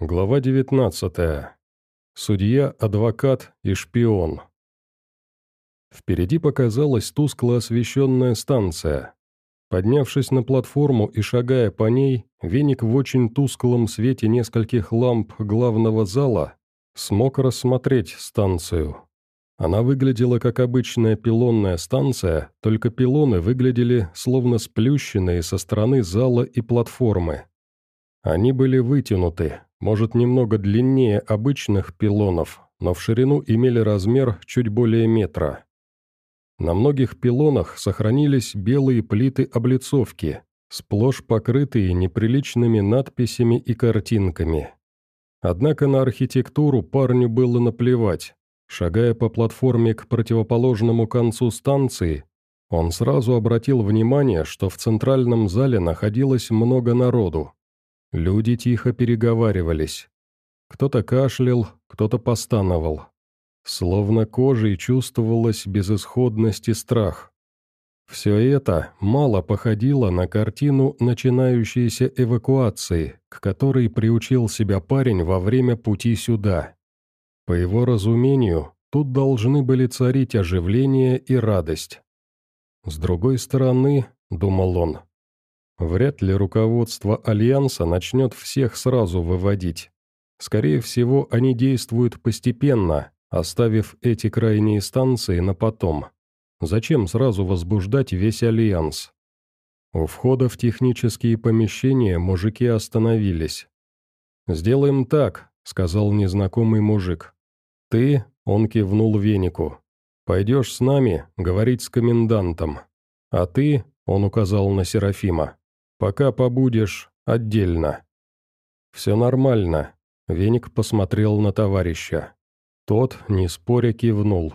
Глава 19. Судья, адвокат и шпион. Впереди показалась тускло освещенная станция. Поднявшись на платформу и шагая по ней, веник в очень тусклом свете нескольких ламп главного зала смог рассмотреть станцию. Она выглядела как обычная пилонная станция, только пилоны выглядели словно сплющенные со стороны зала и платформы. Они были вытянуты, может немного длиннее обычных пилонов, но в ширину имели размер чуть более метра. На многих пилонах сохранились белые плиты облицовки, сплошь покрытые неприличными надписями и картинками. Однако на архитектуру парню было наплевать. Шагая по платформе к противоположному концу станции, он сразу обратил внимание, что в центральном зале находилось много народу. Люди тихо переговаривались. Кто-то кашлял, кто-то постановал. Словно кожей чувствовалась безысходность и страх. Все это мало походило на картину начинающейся эвакуации, к которой приучил себя парень во время пути сюда. По его разумению, тут должны были царить оживление и радость. С другой стороны, думал он, Вряд ли руководство Альянса начнет всех сразу выводить. Скорее всего, они действуют постепенно, оставив эти крайние станции на потом. Зачем сразу возбуждать весь Альянс? У входа в технические помещения мужики остановились. «Сделаем так», — сказал незнакомый мужик. «Ты», — он кивнул венику, — «пойдешь с нами говорить с комендантом. А ты», — он указал на Серафима, Пока побудешь отдельно». «Все нормально», — Веник посмотрел на товарища. Тот, не споря, кивнул.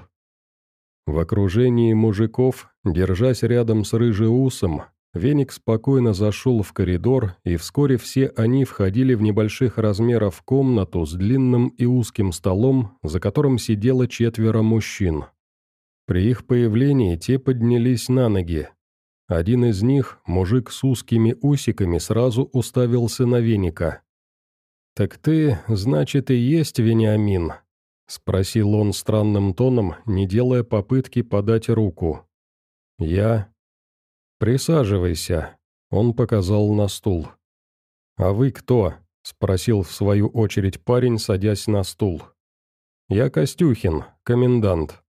В окружении мужиков, держась рядом с рыжеусом, Веник спокойно зашел в коридор, и вскоре все они входили в небольших размеров комнату с длинным и узким столом, за которым сидело четверо мужчин. При их появлении те поднялись на ноги, один из них, мужик с узкими усиками, сразу уставился на веника. «Так ты, значит, и есть Вениамин?» — спросил он странным тоном, не делая попытки подать руку. «Я?» «Присаживайся», — он показал на стул. «А вы кто?» — спросил в свою очередь парень, садясь на стул. «Я Костюхин, комендант».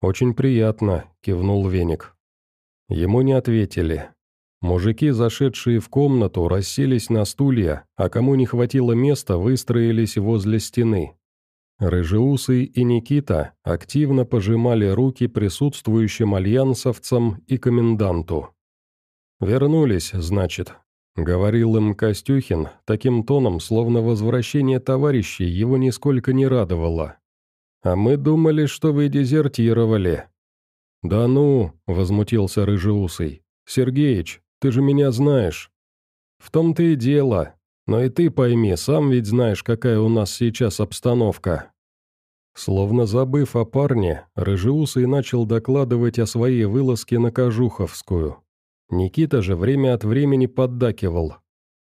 «Очень приятно», — кивнул Веник. Ему не ответили. Мужики, зашедшие в комнату, расселись на стулья, а кому не хватило места, выстроились возле стены. Рыжеусый и Никита активно пожимали руки присутствующим альянсовцам и коменданту. «Вернулись, значит», — говорил им Костюхин, таким тоном, словно возвращение товарищей его нисколько не радовало. «А мы думали, что вы дезертировали. «Да ну!» — возмутился Рыжеусый. «Сергеич, ты же меня знаешь». «В том-то и дело. Но и ты пойми, сам ведь знаешь, какая у нас сейчас обстановка». Словно забыв о парне, Рыжеусый начал докладывать о своей вылазке на Кожуховскую. Никита же время от времени поддакивал.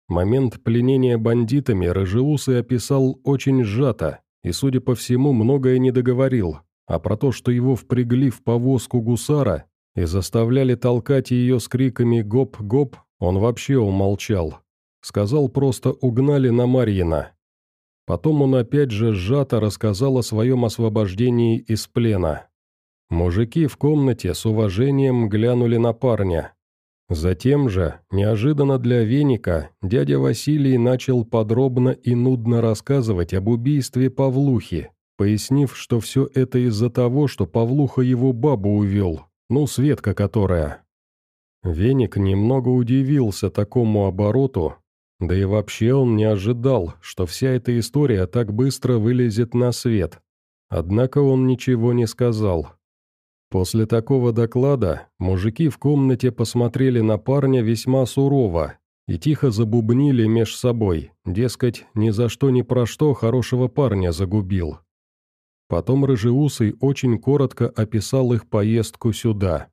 Момент пленения бандитами Рыжеусый описал очень сжато, и, судя по всему, многое не договорил, а про то, что его впрягли в повозку гусара и заставляли толкать ее с криками «гоп-гоп», он вообще умолчал. Сказал просто «угнали на Марьина». Потом он опять же сжато рассказал о своем освобождении из плена. Мужики в комнате с уважением глянули на парня. Затем же, неожиданно для веника, дядя Василий начал подробно и нудно рассказывать об убийстве Павлухи, пояснив, что все это из-за того, что Павлуха его бабу увел, ну, Светка которая. Веник немного удивился такому обороту, да и вообще он не ожидал, что вся эта история так быстро вылезет на свет. Однако он ничего не сказал. После такого доклада мужики в комнате посмотрели на парня весьма сурово и тихо забубнили меж собой, дескать, ни за что ни про что хорошего парня загубил. Потом Рыжеусый очень коротко описал их поездку сюда.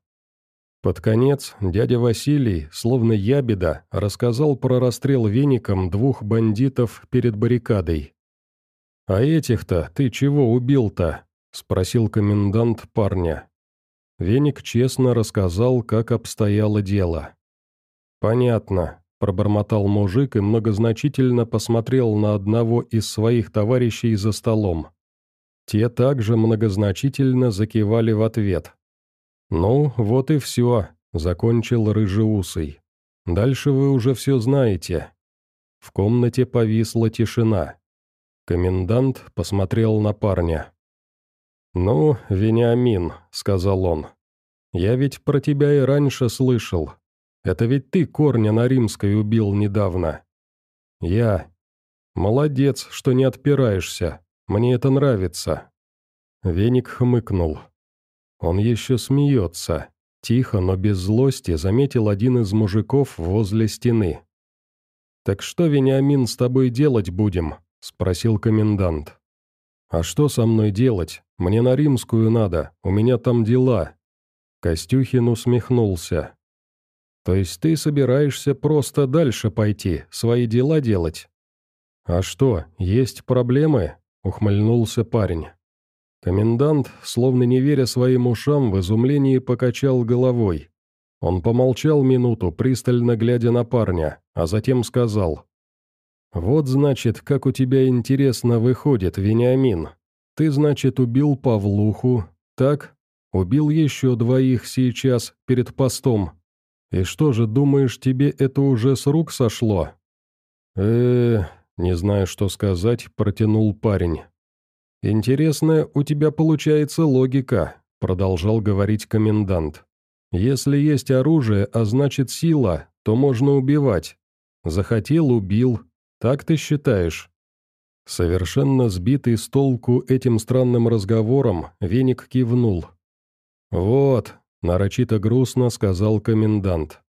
Под конец дядя Василий, словно ябеда, рассказал про расстрел веником двух бандитов перед баррикадой. «А этих-то ты чего убил-то?» — спросил комендант парня. Веник честно рассказал, как обстояло дело. «Понятно», — пробормотал мужик и многозначительно посмотрел на одного из своих товарищей за столом. Те также многозначительно закивали в ответ. «Ну, вот и все», — закончил рыжеусый. «Дальше вы уже все знаете». В комнате повисла тишина. Комендант посмотрел на парня. «Ну, Вениамин», — сказал он, — «я ведь про тебя и раньше слышал. Это ведь ты корня на римской убил недавно». «Я». «Молодец, что не отпираешься. Мне это нравится». Веник хмыкнул. Он еще смеется. Тихо, но без злости заметил один из мужиков возле стены. «Так что, Вениамин, с тобой делать будем?» — спросил комендант. «А что со мной делать? Мне на римскую надо, у меня там дела». Костюхин усмехнулся. «То есть ты собираешься просто дальше пойти, свои дела делать?» «А что, есть проблемы?» — ухмыльнулся парень. Комендант, словно не веря своим ушам, в изумлении покачал головой. Он помолчал минуту, пристально глядя на парня, а затем сказал. «Вот, значит, как у тебя интересно выходит, Вениамин. Ты, значит, убил Павлуху, так? Убил еще двоих сейчас, перед постом. И что же, думаешь, тебе это уже с рук сошло?» э не знаю, что сказать, протянул парень. «Интересная у тебя получается логика», — продолжал говорить комендант. «Если есть оружие, а значит сила, то можно убивать. Захотел — убил, так ты считаешь?» Совершенно сбитый с толку этим странным разговором, Веник кивнул. «Вот», — нарочито грустно сказал комендант.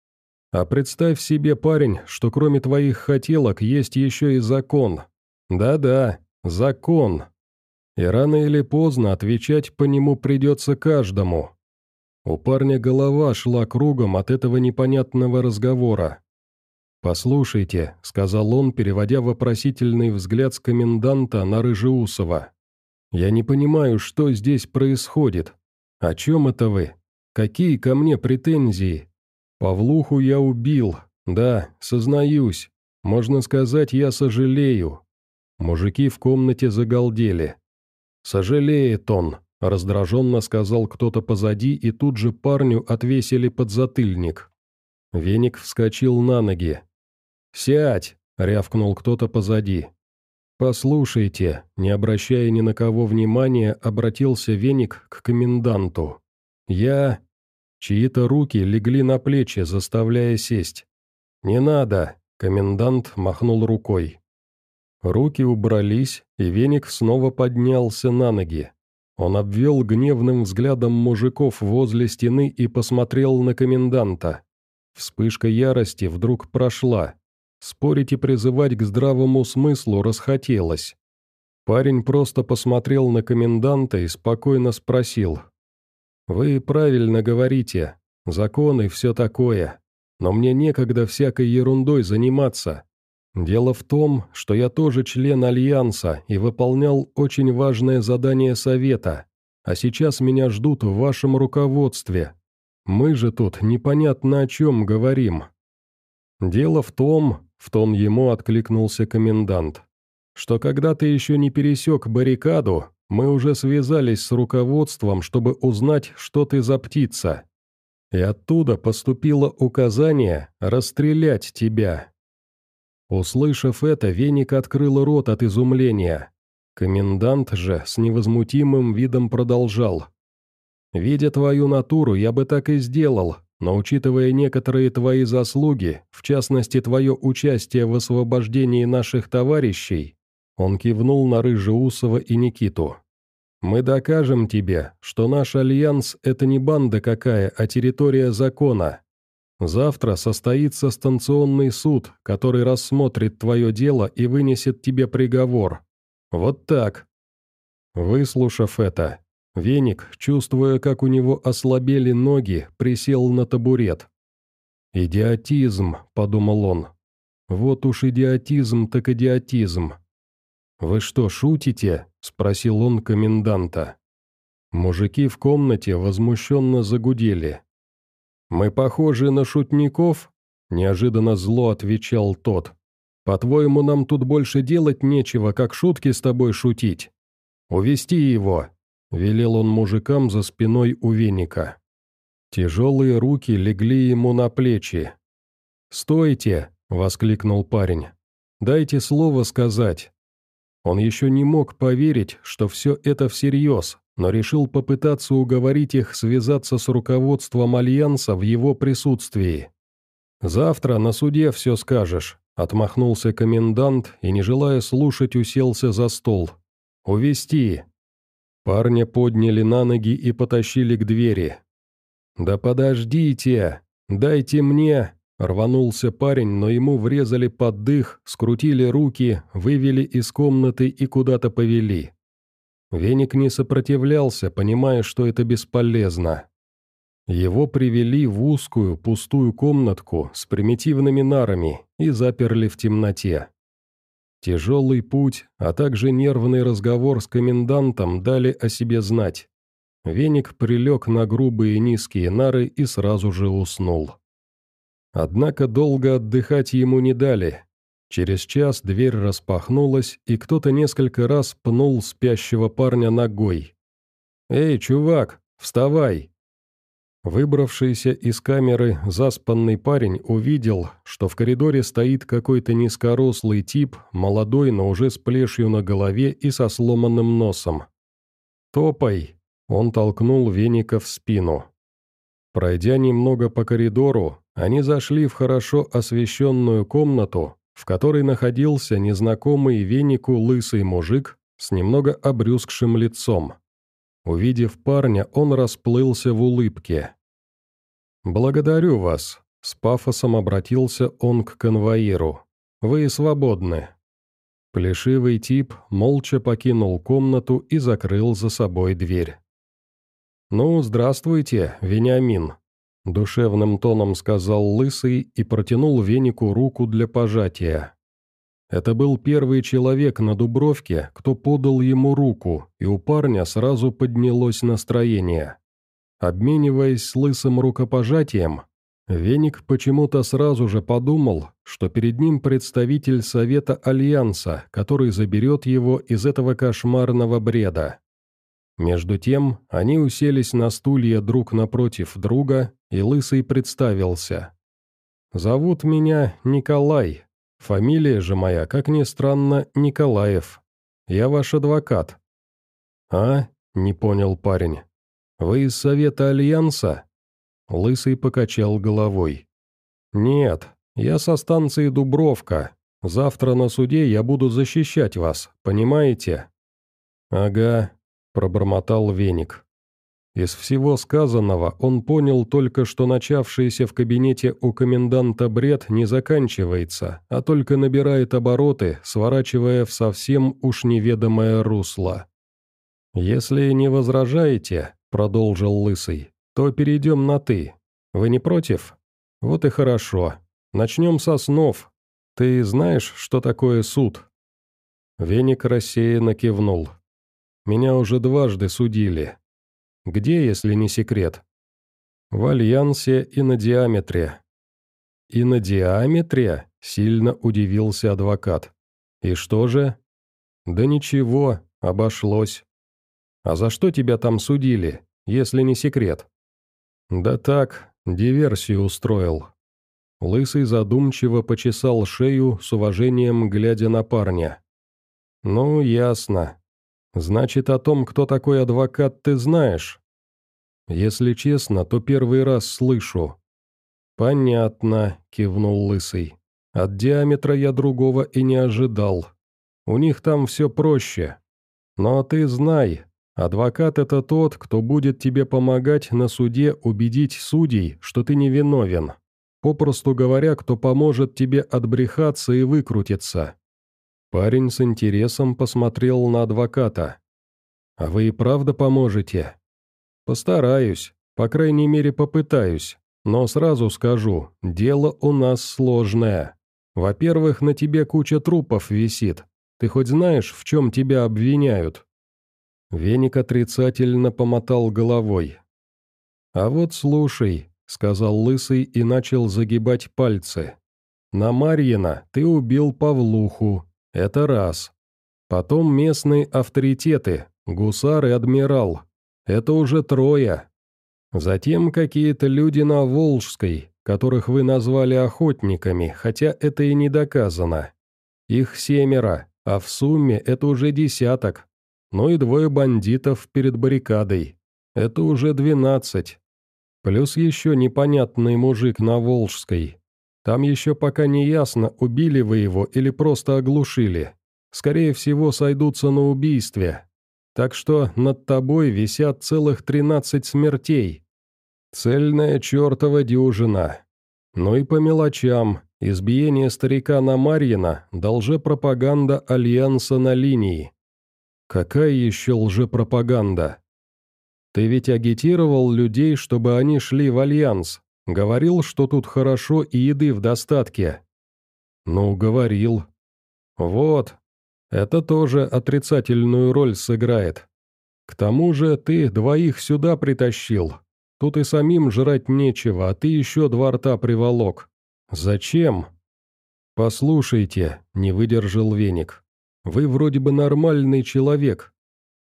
«А представь себе, парень, что кроме твоих хотелок есть еще и закон. Да-да, закон. И рано или поздно отвечать по нему придется каждому». У парня голова шла кругом от этого непонятного разговора. «Послушайте», — сказал он, переводя вопросительный взгляд с коменданта на Рыжеусова. «Я не понимаю, что здесь происходит. О чем это вы? Какие ко мне претензии? Павлуху я убил, да, сознаюсь. Можно сказать, я сожалею». Мужики в комнате загалдели. «Сожалеет он», — раздраженно сказал кто-то позади, и тут же парню отвесили подзатыльник. Веник вскочил на ноги. «Сядь!» — рявкнул кто-то позади. «Послушайте», — не обращая ни на кого внимания, обратился веник к коменданту. «Я...» Чьи-то руки легли на плечи, заставляя сесть. «Не надо!» — комендант махнул рукой. Руки убрались, и веник снова поднялся на ноги. Он обвел гневным взглядом мужиков возле стены и посмотрел на коменданта. Вспышка ярости вдруг прошла. Спорить и призывать к здравому смыслу расхотелось. Парень просто посмотрел на коменданта и спокойно спросил. «Вы правильно говорите, закон и все такое, но мне некогда всякой ерундой заниматься. Дело в том, что я тоже член Альянса и выполнял очень важное задание Совета, а сейчас меня ждут в вашем руководстве. Мы же тут непонятно о чем говорим». «Дело в том, в тон ему откликнулся комендант. «Что когда ты еще не пересек баррикаду, мы уже связались с руководством, чтобы узнать, что ты за птица. И оттуда поступило указание расстрелять тебя». Услышав это, Веник открыл рот от изумления. Комендант же с невозмутимым видом продолжал. «Видя твою натуру, я бы так и сделал, но учитывая некоторые твои заслуги, в частности твое участие в освобождении наших товарищей, он кивнул на Рыжеусова и Никиту. «Мы докажем тебе, что наш альянс – это не банда какая, а территория закона. Завтра состоится станционный суд, который рассмотрит твое дело и вынесет тебе приговор. Вот так». Выслушав это, Веник, чувствуя, как у него ослабели ноги, присел на табурет. «Идиотизм», — подумал он. «Вот уж идиотизм так идиотизм». «Вы что, шутите?» — спросил он коменданта. Мужики в комнате возмущенно загудели. «Мы похожи на шутников?» — неожиданно зло отвечал тот. «По-твоему, нам тут больше делать нечего, как шутки с тобой шутить? Увести его!» — велел он мужикам за спиной у веника. Тяжелые руки легли ему на плечи. «Стойте!» — воскликнул парень. «Дайте слово сказать». Он еще не мог поверить, что все это всерьез, но решил попытаться уговорить их связаться с руководством Альянса в его присутствии. «Завтра на суде все скажешь», — отмахнулся комендант и, не желая слушать, уселся за стол. «Увести!» Парня подняли на ноги и потащили к двери. «Да подождите! Дайте мне!» Рванулся парень, но ему врезали под дых, скрутили руки, вывели из комнаты и куда-то повели. Веник не сопротивлялся, понимая, что это бесполезно. Его привели в узкую, пустую комнатку с примитивными нарами и заперли в темноте. Тяжелый путь, а также нервный разговор с комендантом дали о себе знать. Веник прилег на грубые низкие нары и сразу же уснул. Однако долго отдыхать ему не дали. Через час дверь распахнулась, и кто-то несколько раз пнул спящего парня ногой. «Эй, чувак, вставай!» Выбравшийся из камеры заспанный парень увидел, что в коридоре стоит какой-то низкорослый тип, молодой, но уже с плешью на голове и со сломанным носом. «Топай!» – он толкнул веника в спину. Пройдя немного по коридору, они зашли в хорошо освещенную комнату, в которой находился незнакомый венику лысый мужик с немного обрюзгшим лицом. Увидев парня, он расплылся в улыбке. «Благодарю вас», — с пафосом обратился он к конвоиру. «Вы свободны». Плешивый тип молча покинул комнату и закрыл за собой дверь. «Ну, здравствуйте, Вениамин», — душевным тоном сказал Лысый и протянул Венику руку для пожатия. Это был первый человек на Дубровке, кто подал ему руку, и у парня сразу поднялось настроение. Обмениваясь лысым рукопожатием, Веник почему-то сразу же подумал, что перед ним представитель Совета Альянса, который заберет его из этого кошмарного бреда. Между тем, они уселись на стулья друг напротив друга, и Лысый представился. «Зовут меня Николай, Фамилия же моя, как ни странно, Николаев. Я ваш адвокат». «А?» — не понял парень. «Вы из Совета Альянса?» Лысый покачал головой. «Нет, я со станции Дубровка. Завтра на суде я буду защищать вас, понимаете?» «Ага», — пробормотал Веник. Из всего сказанного он понял только, что начавшийся в кабинете у коменданта бред не заканчивается, а только набирает обороты, сворачивая в совсем уж неведомое русло. «Если не возражаете», — продолжил Лысый, — «то перейдем на «ты». Вы не против? Вот и хорошо. Начнем со снов. Ты знаешь, что такое суд?» Веник рассеянно кивнул. «Меня уже дважды судили. Где, если не секрет? В Альянсе и на диаметре. И на диаметре? Сильно удивился адвокат. И что же? Да ничего, обошлось. А за что тебя там судили, если не секрет? Да так, диверсию устроил. Лысый задумчиво почесал шею с уважением, глядя на парня. «Ну, ясно. «Значит, о том, кто такой адвокат, ты знаешь?» «Если честно, то первый раз слышу». «Понятно», — кивнул Лысый. «От диаметра я другого и не ожидал. У них там все проще. Но ты знай, адвокат — это тот, кто будет тебе помогать на суде убедить судей, что ты невиновен. Попросту говоря, кто поможет тебе отбрехаться и выкрутиться. Парень с интересом посмотрел на адвоката. А вы и правда поможете?» «Постараюсь, по крайней мере попытаюсь, но сразу скажу, дело у нас сложное. Во-первых, на тебе куча трупов висит. Ты хоть знаешь, в чем тебя обвиняют?» Веник отрицательно помотал головой. «А вот слушай», — сказал Лысый и начал загибать пальцы. «На Марьина ты убил Павлуху, это раз. Потом местные авторитеты, гусар и адмирал, это уже трое. Затем какие-то люди на Волжской, которых вы назвали охотниками, хотя это и не доказано. Их семеро, а в сумме это уже десяток. Ну и двое бандитов перед баррикадой. Это уже двенадцать. Плюс еще непонятный мужик на Волжской. Там еще пока не ясно, убили вы его или просто оглушили. Скорее всего, сойдутся на убийства. Так что над тобой висят целых тринадцать смертей. Цельная чертова дюжина. Ну и по мелочам, избиение старика на Марьина, пропаганда Альянса на линии. Какая еще лжепропаганда? Ты ведь агитировал людей, чтобы они шли в Альянс. Говорил, что тут хорошо и еды в достатке. Ну, говорил. Вот. Это тоже отрицательную роль сыграет. К тому же ты двоих сюда притащил. Тут и самим жрать нечего, а ты еще два рта приволок. Зачем? Послушайте, не выдержал веник. Вы вроде бы нормальный человек.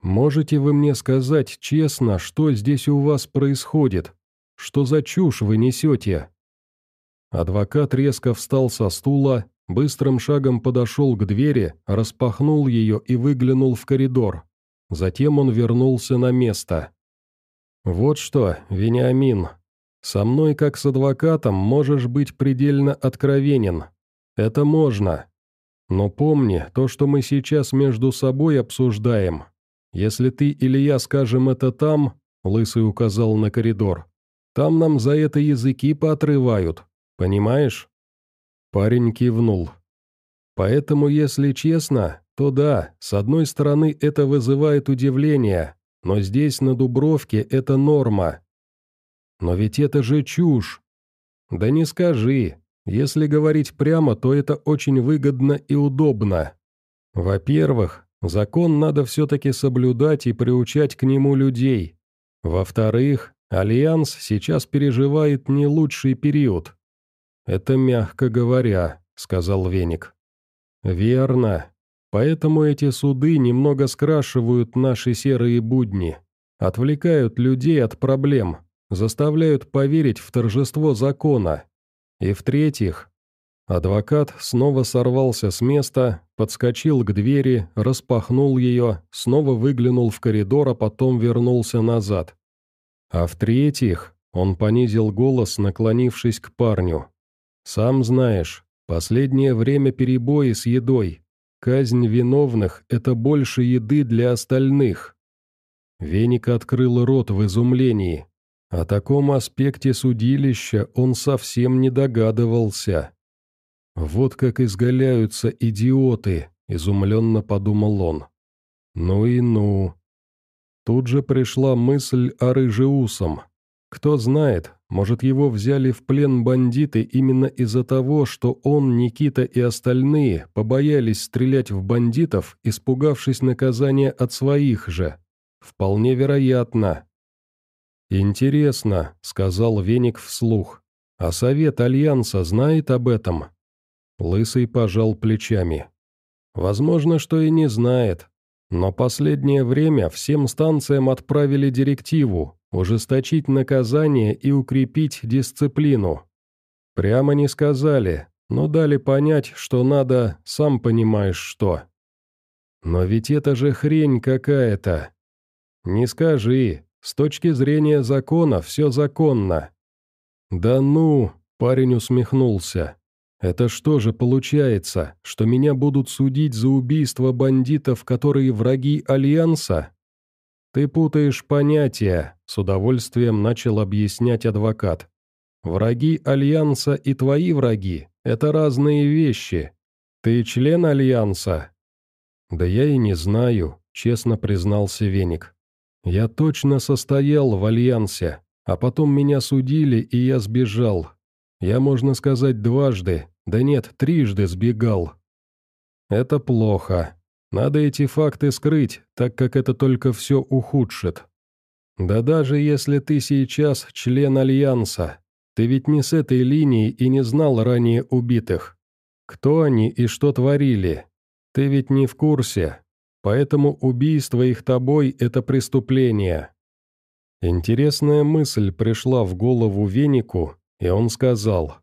Можете вы мне сказать честно, что здесь у вас происходит? Что за чушь вы несете?» Адвокат резко встал со стула, быстрым шагом подошел к двери, распахнул ее и выглянул в коридор. Затем он вернулся на место. «Вот что, Вениамин, со мной, как с адвокатом, можешь быть предельно откровенен. Это можно. Но помни, то, что мы сейчас между собой обсуждаем. Если ты или я скажем это там, — Лысый указал на коридор, — там нам за это языки поотрывают, понимаешь?» Парень кивнул. «Поэтому, если честно, то да, с одной стороны это вызывает удивление, но здесь, на Дубровке, это норма. Но ведь это же чушь. Да не скажи, если говорить прямо, то это очень выгодно и удобно. Во-первых, закон надо все-таки соблюдать и приучать к нему людей. Во-вторых, Альянс сейчас переживает не лучший период. «Это мягко говоря», — сказал Веник. «Верно. Поэтому эти суды немного скрашивают наши серые будни, отвлекают людей от проблем, заставляют поверить в торжество закона. И в-третьих, адвокат снова сорвался с места, подскочил к двери, распахнул ее, снова выглянул в коридор, а потом вернулся назад. А в-третьих, он понизил голос, наклонившись к парню. «Сам знаешь, последнее время перебои с едой. Казнь виновных — это больше еды для остальных». Веник открыл рот в изумлении. О таком аспекте судилища он совсем не догадывался. «Вот как изгаляются идиоты», — изумленно подумал он. «Ну и ну». Тут же пришла мысль о рыжеусом. Кто знает, может его взяли в плен бандиты именно из-за того, что он, Никита и остальные побоялись стрелять в бандитов, испугавшись наказания от своих же. Вполне вероятно. «Интересно», — сказал Веник вслух. «А совет Альянса знает об этом?» Лысый пожал плечами. «Возможно, что и не знает. Но последнее время всем станциям отправили директиву ужесточить наказание и укрепить дисциплину. Прямо не сказали, но дали понять, что надо, сам понимаешь что. Но ведь это же хрень какая-то. Не скажи, с точки зрения закона все законно». «Да ну!» – парень усмехнулся. «Это что же получается, что меня будут судить за убийство бандитов, которые враги Альянса?» «Ты путаешь понятия», – с удовольствием начал объяснять адвокат. «Враги Альянса и твои враги – это разные вещи. Ты член Альянса?» «Да я и не знаю», честно признался Веник. «Я точно состоял в Альянсе, а потом меня судили, и я сбежал. Я, можно сказать, дважды, да нет, трижды сбегал. Это плохо. Надо эти факты скрыть, так как это только все ухудшит. Да даже если ты сейчас член Альянса, ты ведь не с этой линии и не знал ранее убитых. Кто они и что творили? Ты ведь не в курсе. Поэтому убийство их тобой – это преступление. Интересная мысль пришла в голову Венику, и он сказал,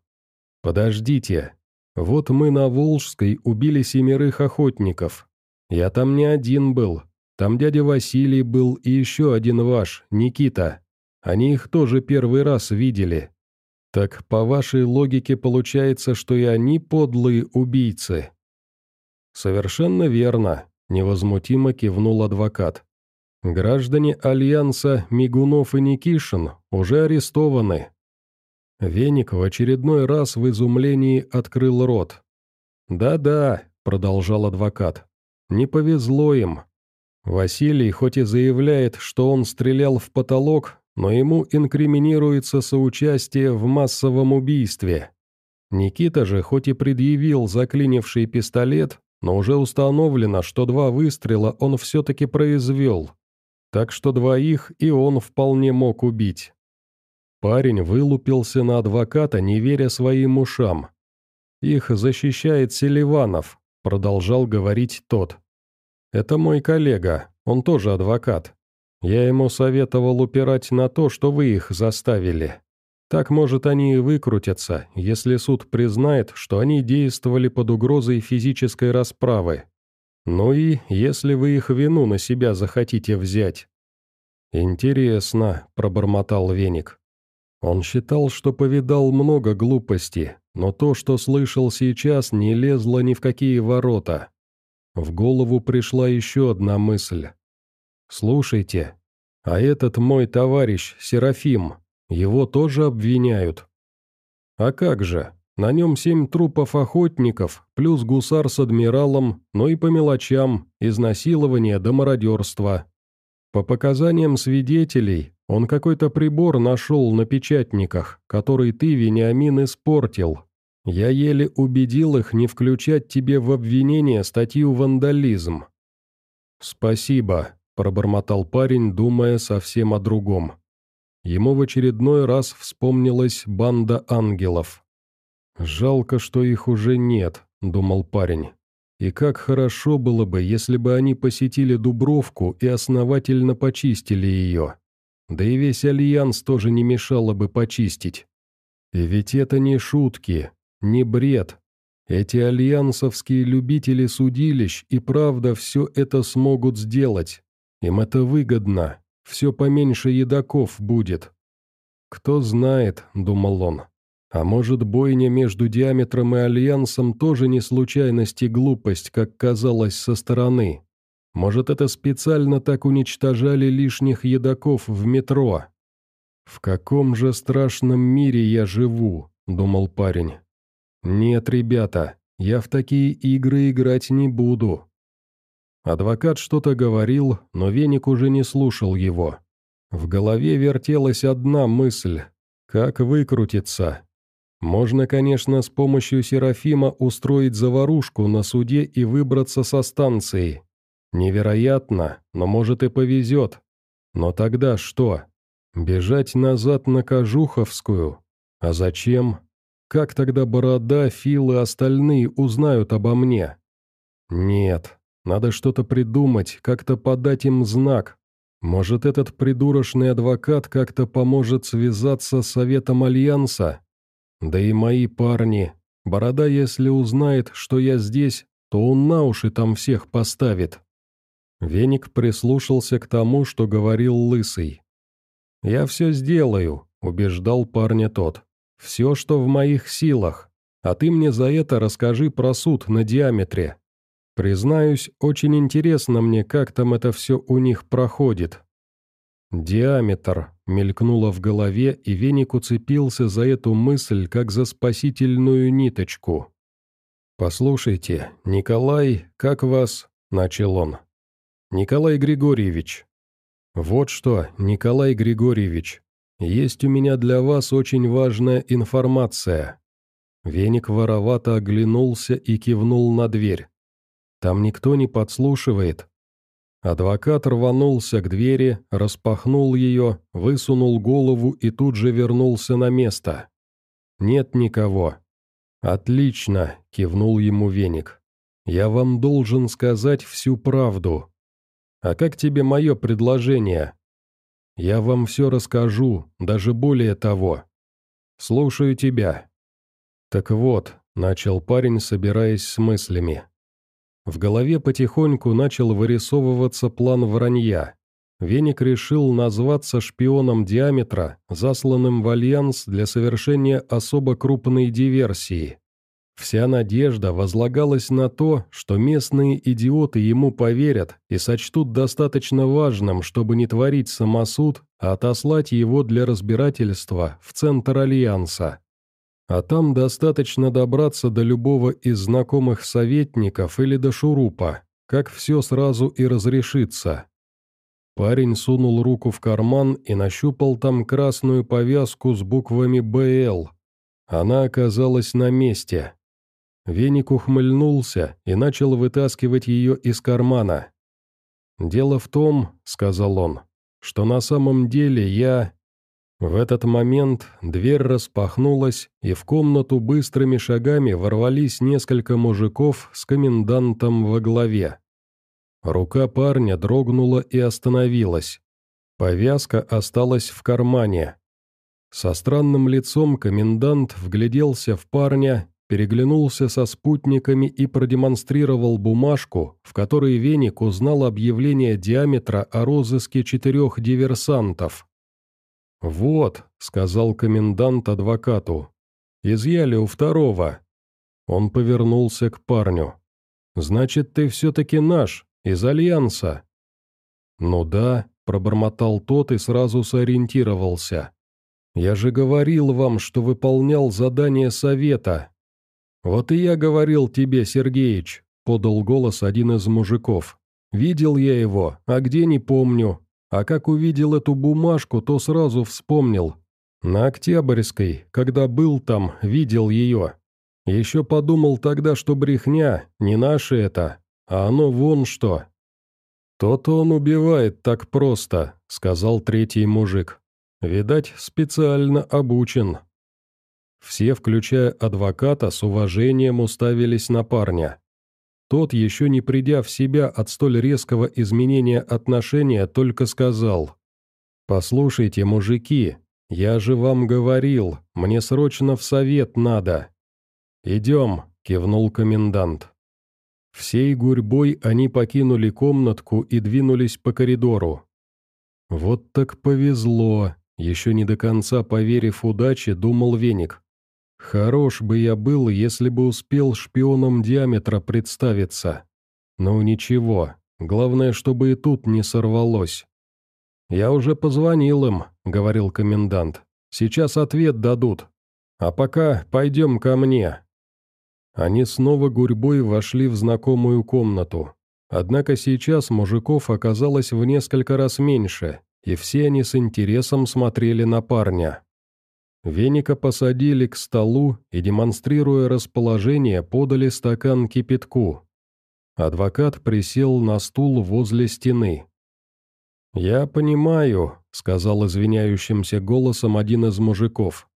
«Подождите, вот мы на Волжской убили семерых охотников. Я там не один был, там дядя Василий был и еще один ваш, Никита. Они их тоже первый раз видели. Так по вашей логике получается, что и они подлые убийцы». «Совершенно верно», — невозмутимо кивнул адвокат. «Граждане Альянса Мигунов и Никишин уже арестованы, Веник в очередной раз в изумлении открыл рот. «Да-да», — продолжал адвокат, — «не повезло им. Василий хоть и заявляет, что он стрелял в потолок, но ему инкриминируется соучастие в массовом убийстве. Никита же хоть и предъявил заклинивший пистолет, но уже установлено, что два выстрела он все-таки произвел. Так что двоих и он вполне мог убить. Парень вылупился на адвоката, не веря своим ушам. «Их защищает Селиванов», — продолжал говорить тот. «Это мой коллега, он тоже адвокат. Я ему советовал упирать на то, что вы их заставили. Так, может, они и выкрутятся, если суд признает, что они действовали под угрозой физической расправы. Ну и если вы их вину на себя захотите взять». «Интересно», — пробормотал Веник. Он считал, что повидал много глупости, но то, что слышал сейчас, не лезло ни в какие ворота. В голову пришла еще одна мысль. «Слушайте, а этот мой товарищ, Серафим, его тоже обвиняют?» «А как же? На нем семь трупов охотников, плюс гусар с адмиралом, но и по мелочам, изнасилование до мародерства. По показаниям свидетелей, он какой-то прибор нашел на печатниках, который ты, Вениамин, испортил. Я еле убедил их не включать тебе в обвинение статью «Вандализм». «Спасибо», — пробормотал парень, думая совсем о другом. Ему в очередной раз вспомнилась банда ангелов. «Жалко, что их уже нет», — думал парень. «И как хорошо было бы, если бы они посетили Дубровку и основательно почистили ее». Да и весь Альянс тоже не мешало бы почистить. И ведь это не шутки, не бред. Эти альянсовские любители судилищ и правда все это смогут сделать. Им это выгодно, все поменьше едоков будет. Кто знает, думал он. А может, бойня между диаметром и альянсом тоже не случайность и глупость, как казалось со стороны. Может, это специально так уничтожали лишних едоков в метро? «В каком же страшном мире я живу?» – думал парень. «Нет, ребята, я в такие игры играть не буду». Адвокат что-то говорил, но веник уже не слушал его. В голове вертелась одна мысль – как выкрутиться. Можно, конечно, с помощью Серафима устроить заварушку на суде и выбраться со станции, Невероятно, но может и повезет. Но тогда что? Бежать назад на Кожуховскую? А зачем? Как тогда Борода, Фил и остальные узнают обо мне? Нет, надо что-то придумать, как-то подать им знак. Может, этот придурочный адвокат как-то поможет связаться с Советом Альянса? Да и мои парни. Борода, если узнает, что я здесь, то он на уши там всех поставит. Веник прислушался к тому, что говорил Лысый. «Я все сделаю», — убеждал парня тот. «Все, что в моих силах. А ты мне за это расскажи про суд на диаметре. Признаюсь, очень интересно мне, как там это все у них проходит». «Диаметр», — мелькнуло в голове, и Веник уцепился за эту мысль, как за спасительную ниточку. «Послушайте, Николай, как вас...» — начал он. Николай Григорьевич». «Вот что, Николай Григорьевич, есть у меня для вас очень важная информация». Веник воровато оглянулся и кивнул на дверь. «Там никто не подслушивает». Адвокат рванулся к двери, распахнул ее, высунул голову и тут же вернулся на место. «Нет никого». «Отлично», — кивнул ему веник. «Я вам должен сказать всю правду. А как тебе мое предложение?» «Я вам все расскажу, даже более того. Слушаю тебя». «Так вот», — начал парень, собираясь с мыслями. В голове потихоньку начал вырисовываться план вранья. Веник решил назваться шпионом диаметра, засланным в Альянс для совершения особо крупной диверсии. Вся надежда возлагалась на то, что местные идиоты ему поверят и сочтут достаточно важным, чтобы не творить самосуд, а отослать его для разбирательства в центр Альянса. А там достаточно добраться до любого из знакомых советников или до шурупа, как все сразу и разрешится. Парень сунул руку в карман и нащупал там красную повязку с буквами «БЛ». Она оказалась на месте. Веник ухмыльнулся и начал вытаскивать ее из кармана. «Дело в том», — сказал он, — «что на самом деле я...» В этот момент дверь распахнулась, и в комнату быстрыми шагами ворвались несколько мужиков с комендантом во главе. Рука парня дрогнула и остановилась. Повязка осталась в кармане. Со странным лицом комендант вгляделся в парня переглянулся со спутниками и продемонстрировал бумажку, в которой Веник узнал объявление диаметра о розыске четырех диверсантов. «Вот», — сказал комендант адвокату, — «изъяли у второго». Он повернулся к парню. «Значит, ты все-таки наш, из Альянса?» «Ну да», — пробормотал тот и сразу сориентировался. «Я же говорил вам, что выполнял задание совета, «Вот и я говорил тебе, Сергеич», — подал голос один из мужиков. «Видел я его, а где не помню. А как увидел эту бумажку, то сразу вспомнил. На Октябрьской, когда был там, видел ее. Еще подумал тогда, что брехня, не наше это, а оно вон что». «То-то он убивает так просто», — сказал третий мужик. «Видать, специально обучен». Все, включая адвоката, с уважением уставились на парня. Тот, еще не придя в себя от столь резкого изменения отношения, только сказал. «Послушайте, мужики, я же вам говорил, мне срочно в совет надо». «Идем», — кивнул комендант. Всей гурьбой они покинули комнатку и двинулись по коридору. «Вот так повезло», — еще не до конца поверив удаче, думал Веник. Хорош бы я был, если бы успел шпионом диаметра представиться. Но ничего, главное, чтобы и тут не сорвалось. «Я уже позвонил им», — говорил комендант. «Сейчас ответ дадут. А пока пойдем ко мне». Они снова гурьбой вошли в знакомую комнату. Однако сейчас мужиков оказалось в несколько раз меньше, и все они с интересом смотрели на парня. Веника посадили к столу и, демонстрируя расположение, подали стакан кипятку. Адвокат присел на стул возле стены. «Я понимаю», — сказал извиняющимся голосом один из мужиков.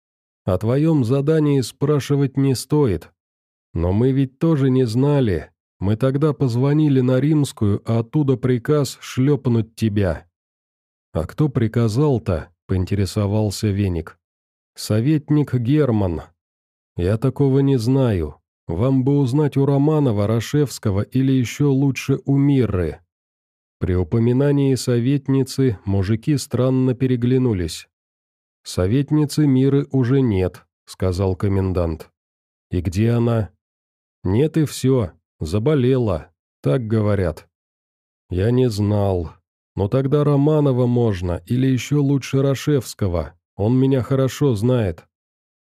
«О твоем задании спрашивать не стоит. Но мы ведь тоже не знали. Мы тогда позвонили на Римскую, а оттуда приказ шлепнуть тебя». «А кто приказал-то?» — поинтересовался Веник. «Советник Герман. Я такого не знаю. Вам бы узнать у Романова, Рашевского или еще лучше у Мирры». При упоминании советницы мужики странно переглянулись. «Советницы Миры уже нет», — сказал комендант. «И где она?» «Нет и все. Заболела. Так говорят». «Я не знал. Но тогда Романова можно, или еще лучше Рашевского. Он меня хорошо знает.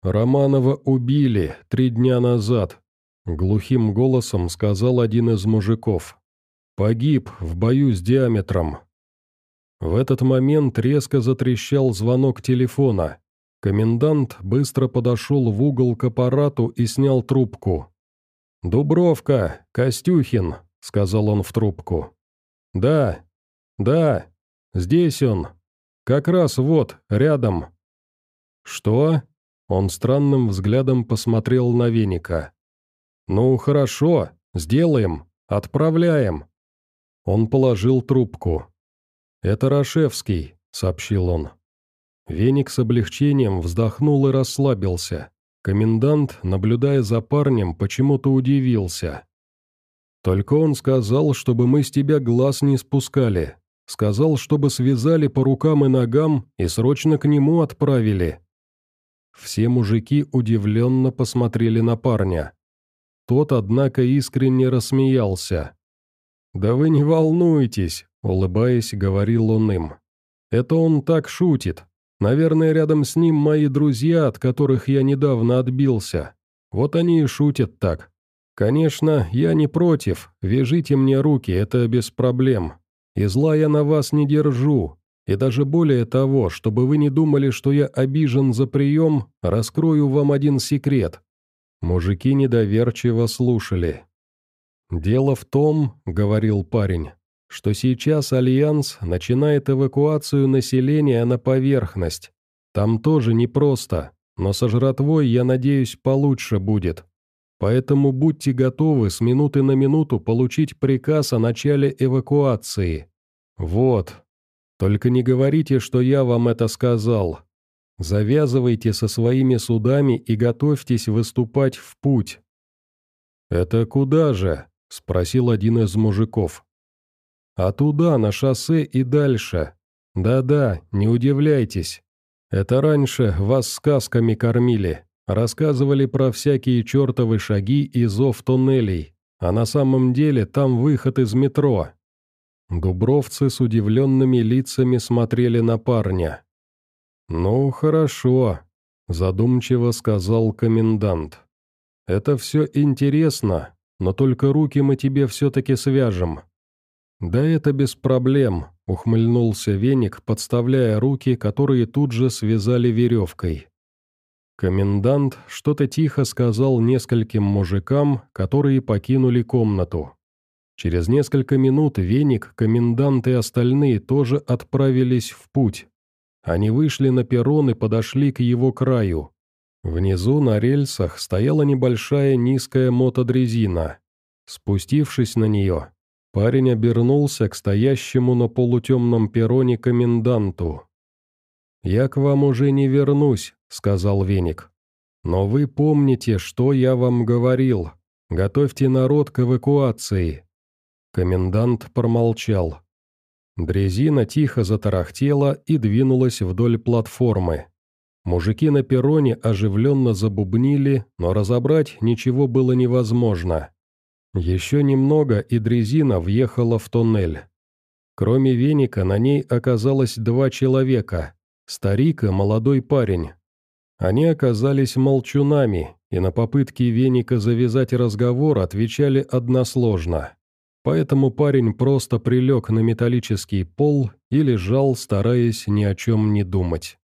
Романова убили три дня назад», — глухим голосом сказал один из мужиков. Погиб в бою с диаметром». В этот момент резко затрещал звонок телефона. Комендант быстро подошел в угол к аппарату и снял трубку. «Дубровка, Костюхин», — сказал он в трубку. «Да, да, здесь он. Как раз вот, рядом». «Что?» — он странным взглядом посмотрел на веника. «Ну, хорошо, сделаем, отправляем». Он положил трубку. «Это Рашевский», — сообщил он. Веник с облегчением вздохнул и расслабился. Комендант, наблюдая за парнем, почему-то удивился. «Только он сказал, чтобы мы с тебя глаз не спускали. Сказал, чтобы связали по рукам и ногам и срочно к нему отправили». Все мужики удивленно посмотрели на парня. Тот, однако, искренне рассмеялся. «Да вы не волнуйтесь», — улыбаясь, говорил он им. «Это он так шутит. Наверное, рядом с ним мои друзья, от которых я недавно отбился. Вот они и шутят так. Конечно, я не против, вяжите мне руки, это без проблем. И зла я на вас не держу. И даже более того, чтобы вы не думали, что я обижен за прием, раскрою вам один секрет». Мужики недоверчиво слушали. «Дело в том, — говорил парень, что сейчас Альянс начинает эвакуацию населения на поверхность. Там тоже непросто, но со жратвой, я надеюсь, получше будет. Поэтому будьте готовы с минуты на минуту получить приказ о начале эвакуации. Вот. Только не говорите, что я вам это сказал. Завязывайте со своими судами и готовьтесь выступать в путь». «Это куда же?» — спросил один из мужиков. А туда, на шоссе и дальше. Да-да, не удивляйтесь. Это раньше вас сказками кормили, рассказывали про всякие чертовы шаги и зов туннелей, а на самом деле там выход из метро. Дубровцы с удивленными лицами смотрели на парня. «Ну, хорошо», — задумчиво сказал комендант. «Это все интересно, но только руки мы тебе все-таки свяжем. «Да это без проблем», — ухмыльнулся веник, подставляя руки, которые тут же связали веревкой. Комендант что-то тихо сказал нескольким мужикам, которые покинули комнату. Через несколько минут веник, комендант и остальные тоже отправились в путь. Они вышли на перрон и подошли к его краю. Внизу на рельсах стояла небольшая низкая мотодрезина. Спустившись на нее, Парень обернулся к стоящему на полутемном перроне коменданту. «Я к вам уже не вернусь», — сказал Веник. «Но вы помните, что я вам говорил. Готовьте народ к эвакуации». Комендант промолчал. Дрезина тихо затарахтела и двинулась вдоль платформы. Мужики на перроне оживленно забубнили, но разобрать ничего было невозможно. Еще немного, и дрезина въехала в туннель. Кроме веника на ней оказалось два человека – старик и молодой парень. Они оказались молчунами, и на попытки веника завязать разговор отвечали односложно. Поэтому парень просто прилег на металлический пол и лежал, стараясь ни о чем не думать.